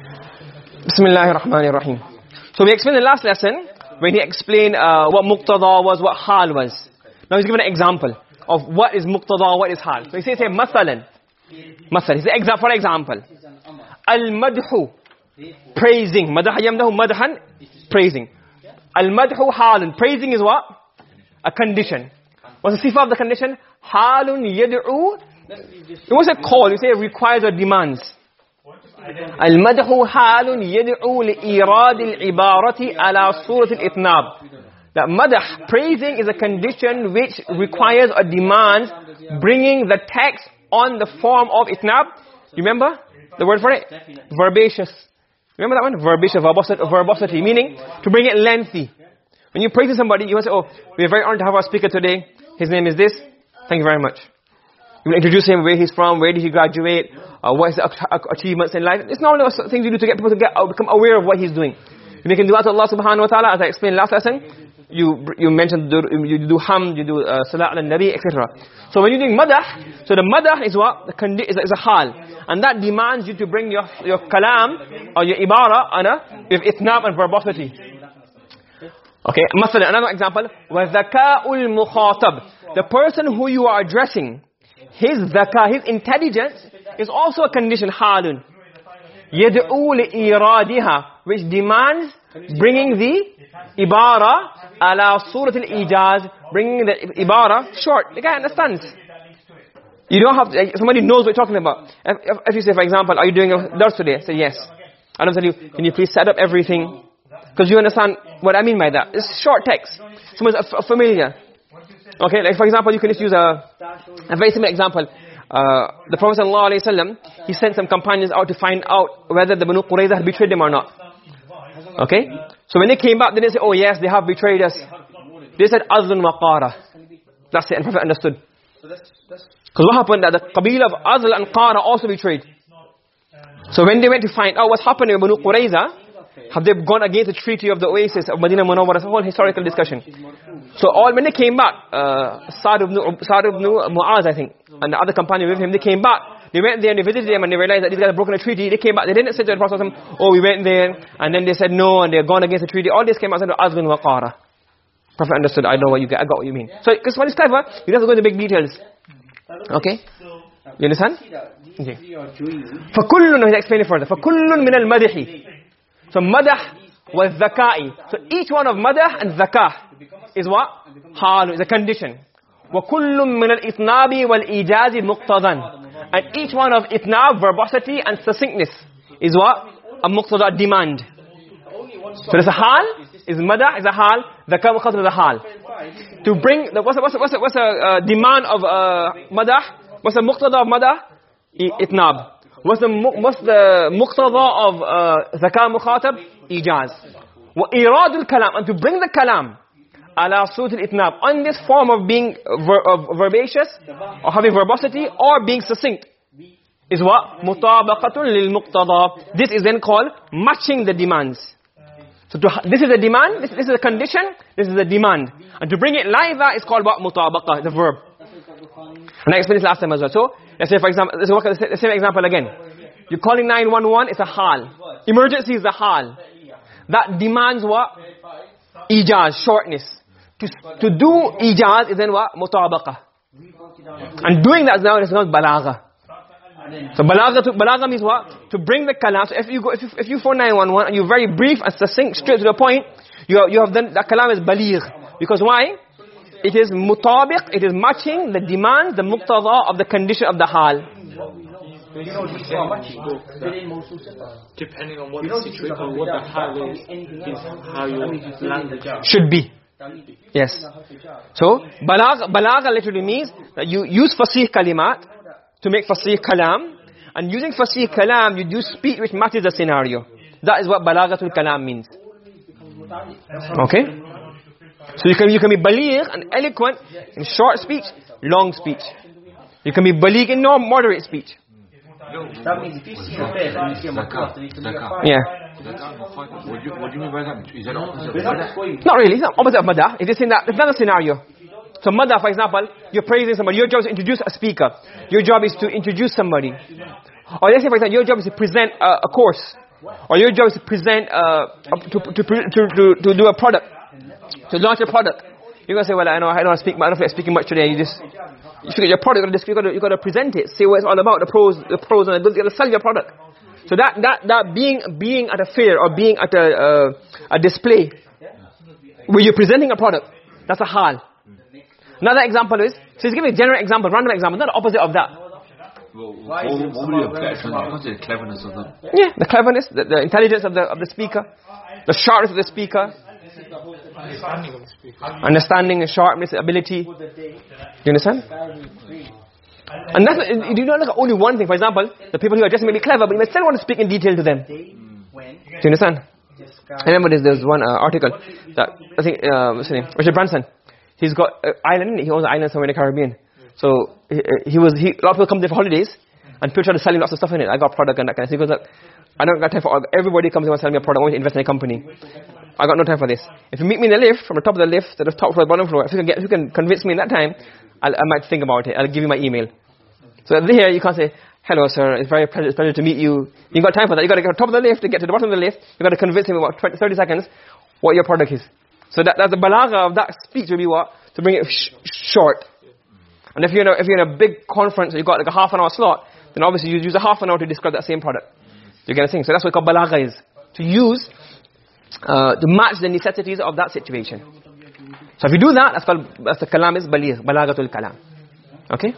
Bismillahir Rahmanir Rahim. So we explained the last lesson when he explained uh, what muqtada was, what hal was. Now he's given an example of what is muqtada, what is hal. So he says here, masalan. Masal. He says, for example, al-madhu, praising. Madah yamdahu madhan, praising. Al-madhu halun. Praising is what? A condition. What's the sifa of the condition? Halun yad'u. It was a call. You say it requires or demands. المدح حال يدعو لإيراد العبارة على صورة الإثناب that madah, praising is a condition which requires or demands bringing the text on the form of itnab. You remember the word for it? Verbaceous. Remember that one? Verbaceous, verbosity, verbosity, meaning to bring it lengthy. When you praise somebody, you want to say, oh, we are very honored to have our speaker today. His name is this. Thank you very much. You will introduce him, where he's from, where did he graduate, uh, what his achievements in life. It's not only things you do to get people to get, uh, become aware of what he's doing. You make dua to Allah subhanahu wa ta'ala, as I explained last lesson, you, you mentioned, you do hamd, you do uh, salat al-nabi, etc. So when you're doing madah, so the madah is what? The condi is, is a hal. And that demands you to bring your, your kalam, or your ibara, on a, with itnab and verbosity. Okay, مثلا, another example, وَذَكَاءُ الْمُخَاطَب The person who you are addressing, his zaka, his intelligence is also a condition halun. Li iradiha which demands bringing the ibara ala surat al-ijaz bringing the ibara short. The guy understands. You don't have to, somebody knows what you're talking about. If, if, you say for example are you doing a dars today? Say yes. I don't tell you can you please set up everything? Because you understand what I mean by that. It's short text. Someone's familiar Okay, like for example, you can just use a, a very simple example. Uh, the Prophet ﷺ, he sent some companions out to find out whether the Banu Qurayza had betrayed them or not. Okay? So when they came back, they say, oh yes, they have betrayed us. They said, Azlun wa Qara. That's it, and Prophet understood. Because what happened, that the Qabila of Azl and Qara also betrayed. So when they went to find out what's happening with Banu Qurayza, have they gone against the treaty of the oasis of Medina Munawwara? It's a whole historical discussion. So all when they came back, uh, Sa'd ibn, Sa'd ibn Mu'az, I think, and the other companion with him, they came back. They went there and they visited them and they realized that these guys had broken a treaty. They came back. They didn't say to the Prophet, oh, we went there. And then they said no and they're gone against the treaty. All this came out and said, Azgun wa qara. Prophet understood, I know what you get, I got what you mean. So, because what is clever, you don't have to go into big details. Okay? You understand? Okay. فَكُلٌّ, he's explaining further. فَكُلٌّ مِنَ الْمَدِحِ so madah was zakai. So each one of madah and zakah is what? Hal is a condition. وَكُلٌّ مِنَ الْإِثْنَابِ وَالْإِجَازِ مُقْتَضًا And each one of itnab, verbosity and succinctness is what? A muqtada, demand. So there's a hal, is madah, is a hal, zakah muqtada is a hal. To bring, the, what's the, what's the, what's the, what's the uh, demand of uh, madah? What's the muqtada of madah? Itnab. What's the, what's the muqtada of uh, zakah mukhatab? Ijaz. وإيراد الكلام and to bring the kalam ala sut al-itnab on this form of being ver, of verbaceous or having verbosity or being succinct is what mutabaqatun lil muqtada this is then called matching the demands so to, this is a demand this, this, is a condition this is a demand and to bring it live is called what mutabaqa the verb and I explained this last time as well so Let's say, for example, let's work the same example again. You're calling 911, it's a hal. Emergency is a hal. That demands what? Ijaz, shortness. To, to do ijaz is then what? Mutabaqa. And doing that now is called balagha. So balagha, to, balagha means what? To bring the kalam. So if you go, if you, if you phone 911 and you're very brief and succinct, straight to the point, you, you have done, that kalam is baligh. Because why? It is mutabiq, it is matching the demands, the muqtada of the condition of the hal. Depending on what the situation, what the hal is, is how your language should be. Yes. So, balagha literally means that you use fasih kalimat to make fasih kalam. And using fasih kalam, you do speech which matches the scenario. That is what balaghatul kalam means. Okay? So you can, you can be baligh and eloquent in short speech, long speech. You can be baligh in no moderate speech. That means if you see a bear and you see a macaque, then you can be a Yeah. What do, you, what do you mean by that? Is that opposite of madah? Not really. It's not opposite of madah. It's just in that, it's another scenario. So madah, for example, you're praising somebody. Your job is to introduce a speaker. Your job is to introduce somebody. Or let's say, for example, your job is to present a, a course. Or your job is to present, uh, to, to, to, to, to do a product, to launch a product. You're going to say, well, I know I don't speak, I don't feel like speaking much today. You just, you figure your product, you got to, you got to present it, say what it's all about, the pros, the pros and the goods. You got to sell your product. So that, that, that being, being at a fair or being at a, uh, a display where you're presenting a product, that's a hal. Another example is, so he's giving a general example, random example, not the opposite of that. Well, what, what would you What's the cleverness of that? Yeah, the cleverness, the, the intelligence of the, of the speaker, the sharpness of the speaker, Understanding of the speaker. understanding, sharpness, ability. Do you understand? And that's, you do not look at only one thing. For example, the people who are just maybe clever, but you may still want to speak in detail to them. Do you understand? I remember there's, there's one uh, article that, I think, uh, what's his name? Richard Branson. He's got an island, he owns an island somewhere in the Caribbean. So, he, he was, he, a lot of people come there for holidays, and people try to sell him lots of stuff in it. I got a product and that kind of thing. He goes, look, I don't got time for everybody comes and wants to sell me a product, I want to invest in a company. I got no time for this. If you meet me in the lift, from the top of the lift to the top floor, the bottom floor, if you can get, if you can convince me in that time, I'll, I might think about it. I'll give you my email. So there you can't say, hello sir, it's very pleasure, it's pleasure to meet you. You've got time for that. You got to get to the top of the lift to get to the bottom of the lift. You got to convince him in about 20, 30 seconds what your product is. So that, that's the balagha of that speech will be what? To bring it sh short. And if you're, in a, if you're in a big conference and you've got like a half an hour slot, then obviously you use a half an hour to describe that same product. You get a thing? So that's what balagha is. To use, uh, to match the necessities of that situation. So if you do that, that's called, that's the kalam is baligh, balaghatul kalam. Okay?